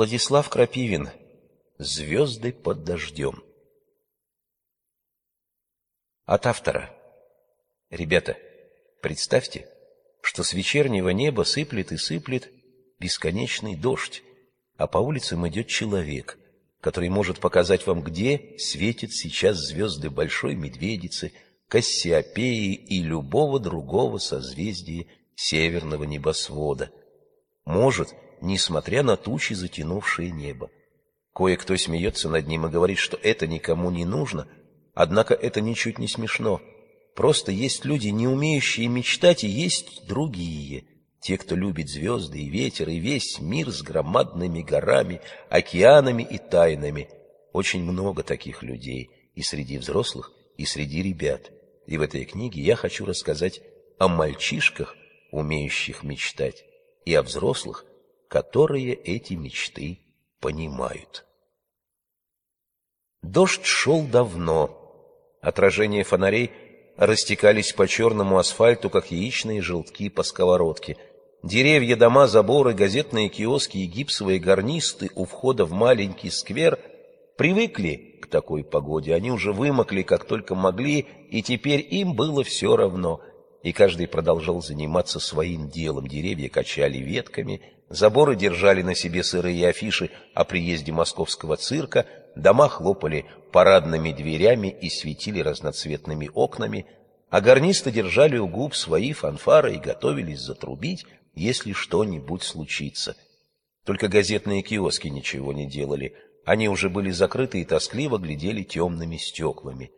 Владислав Крапивин. Звезды под дождем. От автора. Ребята, представьте, что с вечернего неба сыплет и сыплет бесконечный дождь, а по улицам идет человек, который может показать вам, где светят сейчас звезды Большой Медведицы, Кассиопеи и любого другого созвездия северного небосвода. Может, несмотря на тучи, затянувшие небо. Кое-кто смеется над ним и говорит, что это никому не нужно, однако это ничуть не смешно. Просто есть люди, не умеющие мечтать, и есть другие, те, кто любит звезды и ветер, и весь мир с громадными горами, океанами и тайнами. Очень много таких людей, и среди взрослых, и среди ребят. И в этой книге я хочу рассказать о мальчишках, умеющих мечтать, и о взрослых, которые эти мечты понимают. Дождь шел давно. Отражения фонарей растекались по черному асфальту, как яичные желтки по сковородке. Деревья, дома, заборы, газетные киоски и гипсовые гарнисты у входа в маленький сквер привыкли к такой погоде. Они уже вымокли, как только могли, и теперь им было все равно. И каждый продолжал заниматься своим делом. Деревья качали ветками, Заборы держали на себе сырые афиши о приезде московского цирка, дома хлопали парадными дверями и светили разноцветными окнами, а гарнисты держали у губ свои фанфары и готовились затрубить, если что-нибудь случится. Только газетные киоски ничего не делали, они уже были закрыты и тоскливо глядели темными стеклами.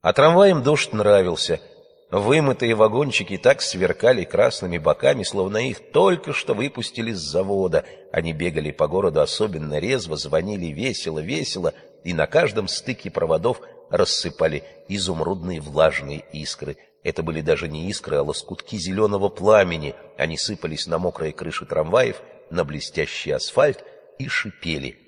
А трамваям дождь нравился — Вымытые вагончики так сверкали красными боками, словно их только что выпустили с завода. Они бегали по городу особенно резво, звонили весело-весело, и на каждом стыке проводов рассыпали изумрудные влажные искры. Это были даже не искры, а лоскутки зеленого пламени. Они сыпались на мокрые крыши трамваев, на блестящий асфальт и шипели.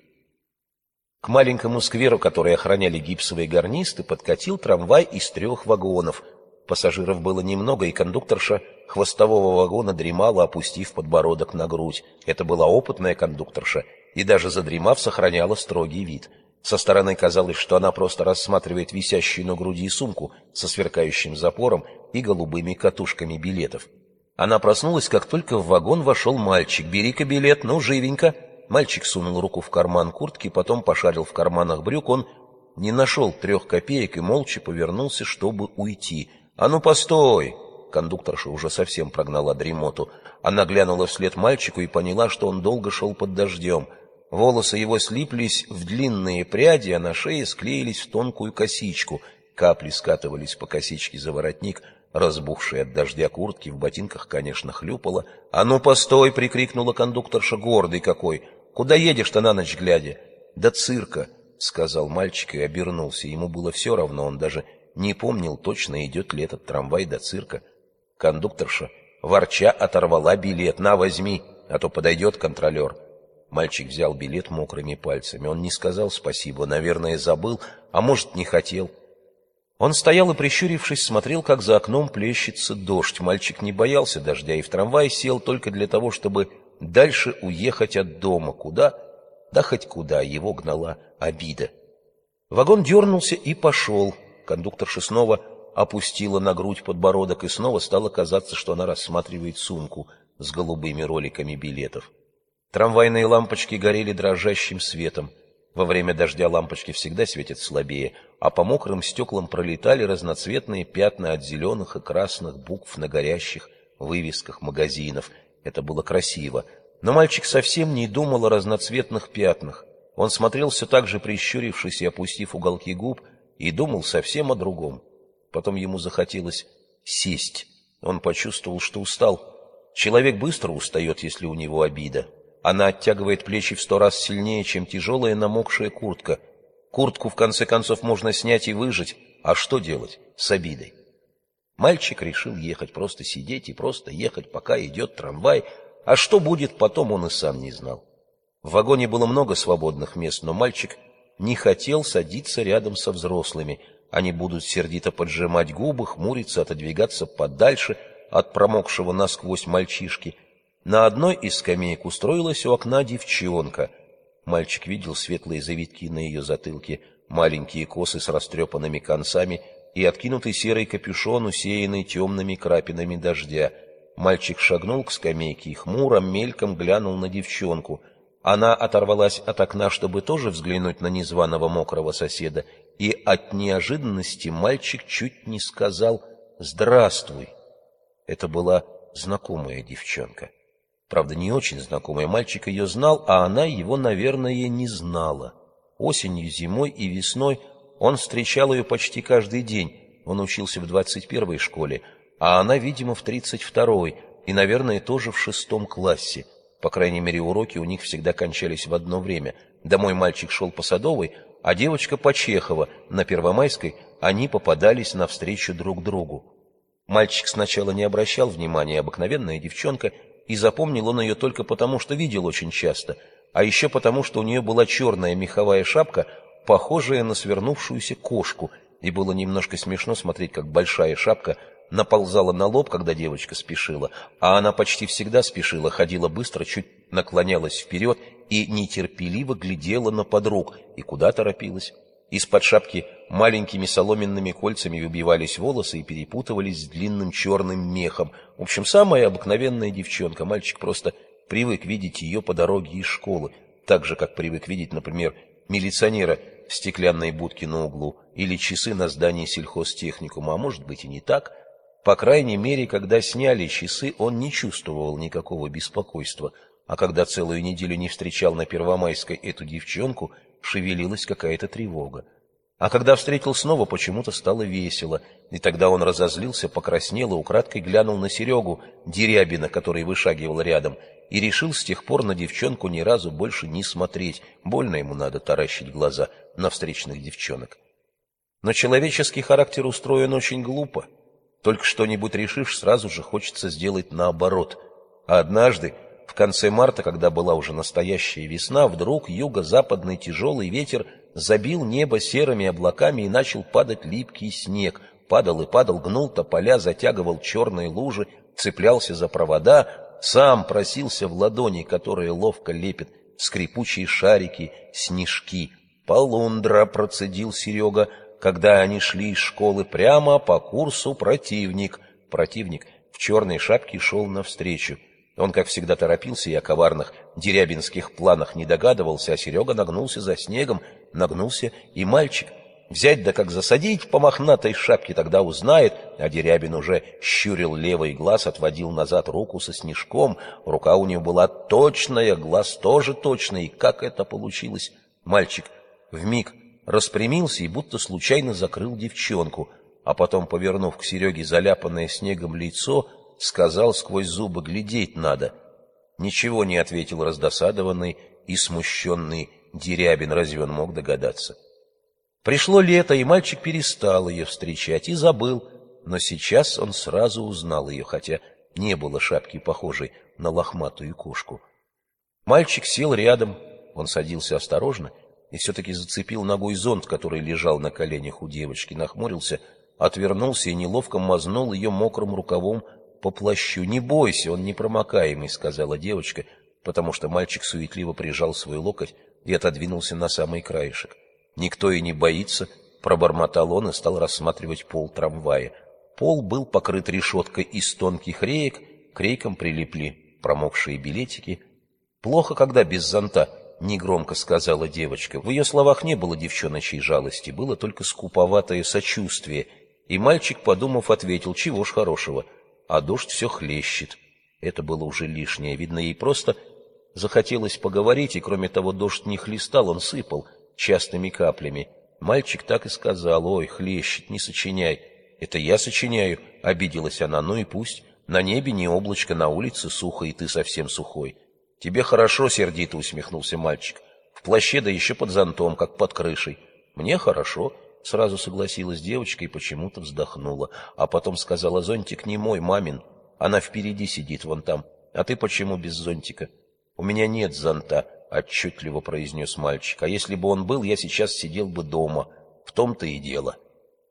К маленькому скверу, который охраняли гипсовые гарнисты, подкатил трамвай из трех вагонов — Пассажиров было немного, и кондукторша хвостового вагона дремала, опустив подбородок на грудь. Это была опытная кондукторша, и даже задремав, сохраняла строгий вид. Со стороны казалось, что она просто рассматривает висящую на груди сумку со сверкающим запором и голубыми катушками билетов. Она проснулась, как только в вагон вошел мальчик. «Бери-ка билет, ну, живенько!» Мальчик сунул руку в карман куртки, потом пошарил в карманах брюк. Он не нашел трех копеек и молча повернулся, чтобы уйти — «А ну, постой!» Кондукторша уже совсем прогнала дремоту. Она глянула вслед мальчику и поняла, что он долго шел под дождем. Волосы его слиплись в длинные пряди, а на шее склеились в тонкую косичку. Капли скатывались по косичке за воротник, разбухшей от дождя куртки, в ботинках, конечно, хлюпала. «А ну, постой!» — прикрикнула кондукторша, гордый какой. «Куда едешь-то на ночь глядя?» «До цирка!» — сказал мальчик и обернулся. Ему было все равно, он даже не помнил точно, идет ли этот трамвай до цирка. Кондукторша, ворча, оторвала билет. «На, возьми, а то подойдет контролер». Мальчик взял билет мокрыми пальцами. Он не сказал спасибо, наверное, забыл, а может, не хотел. Он стоял и, прищурившись, смотрел, как за окном плещется дождь. Мальчик не боялся дождя и в трамвай сел только для того, чтобы дальше уехать от дома. Куда? Да хоть куда, его гнала обида. Вагон дернулся и пошел. Кондукторша снова опустила на грудь подбородок и снова стало казаться, что она рассматривает сумку с голубыми роликами билетов. Трамвайные лампочки горели дрожащим светом. Во время дождя лампочки всегда светят слабее, а по мокрым стеклам пролетали разноцветные пятна от зеленых и красных букв на горящих вывесках магазинов. Это было красиво. Но мальчик совсем не думал о разноцветных пятнах. Он смотрел все так же прищурившись и опустив уголки губ, и думал совсем о другом. Потом ему захотелось сесть. Он почувствовал, что устал. Человек быстро устает, если у него обида. Она оттягивает плечи в сто раз сильнее, чем тяжелая намокшая куртка. Куртку, в конце концов, можно снять и выжить. А что делать с обидой? Мальчик решил ехать, просто сидеть и просто ехать, пока идет трамвай. А что будет потом, он и сам не знал. В вагоне было много свободных мест, но мальчик не хотел садиться рядом со взрослыми. Они будут сердито поджимать губы, хмуриться, отодвигаться подальше от промокшего насквозь мальчишки. На одной из скамеек устроилась у окна девчонка. Мальчик видел светлые завитки на ее затылке, маленькие косы с растрепанными концами и откинутый серый капюшон, усеянный темными крапинами дождя. Мальчик шагнул к скамейке и хмуро мельком глянул на девчонку. Она оторвалась от окна, чтобы тоже взглянуть на незваного мокрого соседа, и от неожиданности мальчик чуть не сказал «Здравствуй». Это была знакомая девчонка. Правда, не очень знакомая. Мальчик ее знал, а она его, наверное, не знала. Осенью, зимой и весной он встречал ее почти каждый день. Он учился в 21-й школе, а она, видимо, в 32-й, и, наверное, тоже в шестом классе. По крайней мере, уроки у них всегда кончались в одно время. Домой мальчик шел по Садовой, а девочка по Чехова. На Первомайской они попадались навстречу друг другу. Мальчик сначала не обращал внимания, обыкновенная девчонка, и запомнил он ее только потому, что видел очень часто, а еще потому, что у нее была черная меховая шапка, похожая на свернувшуюся кошку, и было немножко смешно смотреть, как большая шапка наползала на лоб, когда девочка спешила, а она почти всегда спешила, ходила быстро, чуть наклонялась вперед и нетерпеливо глядела на подруг, и куда торопилась. Из-под шапки маленькими соломенными кольцами выбивались волосы и перепутывались с длинным черным мехом. В общем, самая обыкновенная девчонка. Мальчик просто привык видеть ее по дороге из школы, так же, как привык видеть, например, милиционера в стеклянной будке на углу или часы на здании сельхозтехникума, а может быть и не так. По крайней мере, когда сняли часы, он не чувствовал никакого беспокойства, а когда целую неделю не встречал на Первомайской эту девчонку, шевелилась какая-то тревога. А когда встретил снова, почему-то стало весело, и тогда он разозлился, покраснел и украдкой глянул на Серегу Дерябина, который вышагивал рядом, и решил с тех пор на девчонку ни разу больше не смотреть, больно ему надо таращить глаза на встречных девчонок. Но человеческий характер устроен очень глупо. Только что-нибудь решишь, сразу же хочется сделать наоборот. А однажды в конце марта, когда была уже настоящая весна, вдруг юго-западный тяжелый ветер забил небо серыми облаками и начал падать липкий снег. Падал и падал, гнул тополя, затягивал черные лужи, цеплялся за провода, сам просился в ладони, которые ловко лепит скрипучие шарики, снежки. «Полундра», — процедил Серега, когда они шли из школы прямо по курсу противник. Противник в черной шапке шел навстречу. Он, как всегда, торопился и о коварных дерябинских планах не догадывался, а Серега нагнулся за снегом, нагнулся и мальчик. Взять да как засадить по мохнатой шапке, тогда узнает, а Дерябин уже щурил левый глаз, отводил назад руку со снежком. Рука у него была точная, глаз тоже точный. Как это получилось? Мальчик вмиг распрямился и будто случайно закрыл девчонку, а потом, повернув к Сереге заляпанное снегом лицо, сказал сквозь зубы «глядеть надо». Ничего не ответил раздосадованный и смущенный Дерябин, разве он мог догадаться? Пришло лето, и мальчик перестал ее встречать и забыл, но сейчас он сразу узнал ее, хотя не было шапки, похожей на лохматую кошку. Мальчик сел рядом, он садился осторожно и все-таки зацепил ногой зонт, который лежал на коленях у девочки, нахмурился, отвернулся и неловко мазнул ее мокрым рукавом по плащу. «Не бойся, он непромокаемый», — сказала девочка, потому что мальчик суетливо прижал свой локоть и отодвинулся на самый краешек. «Никто и не боится», — пробормотал он и стал рассматривать пол трамвая. Пол был покрыт решеткой из тонких реек, к рейкам прилипли промокшие билетики. «Плохо, когда без зонта», — негромко сказала девочка. В ее словах не было девчоночей жалости, было только скуповатое сочувствие. И мальчик, подумав, ответил, чего ж хорошего — а дождь все хлещет. Это было уже лишнее. Видно, ей просто захотелось поговорить, и кроме того, дождь не хлестал, он сыпал частыми каплями. Мальчик так и сказал, ой, хлещет, не сочиняй. Это я сочиняю, обиделась она, ну и пусть. На небе не облачко, на улице сухо, и ты совсем сухой. Тебе хорошо, сердито усмехнулся мальчик. В плаще, да еще под зонтом, как под крышей. Мне хорошо, Сразу согласилась девочка и почему-то вздохнула, а потом сказала, зонтик не мой, мамин. Она впереди сидит вон там. А ты почему без зонтика? У меня нет зонта, отчетливо произнес мальчик. А если бы он был, я сейчас сидел бы дома. В том-то и дело.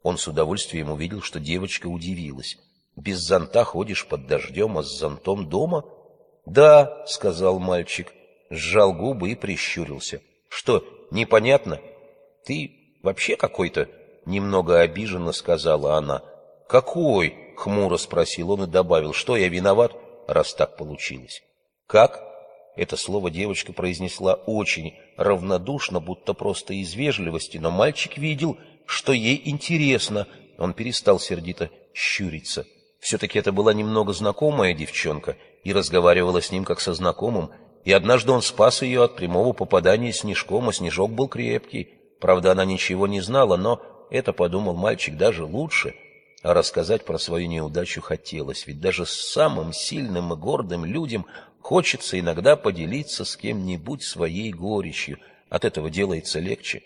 Он с удовольствием увидел, что девочка удивилась. Без зонта ходишь под дождем, а с зонтом дома? Да, сказал мальчик. сжал губы и прищурился. «Что, непонятно? Ты вообще какой-то?» — немного обиженно сказала она. «Какой?» — хмуро спросил он и добавил. «Что, я виноват, раз так получилось?» «Как?» — это слово девочка произнесла очень равнодушно, будто просто из вежливости, но мальчик видел, что ей интересно. Он перестал сердито щуриться. Все-таки это была немного знакомая девчонка и разговаривала с ним как со знакомым, и однажды он спас ее от прямого попадания снежком, а снежок был крепкий. Правда, она ничего не знала, но это, подумал мальчик, даже лучше. А рассказать про свою неудачу хотелось, ведь даже самым сильным и гордым людям хочется иногда поделиться с кем-нибудь своей горечью. От этого делается легче.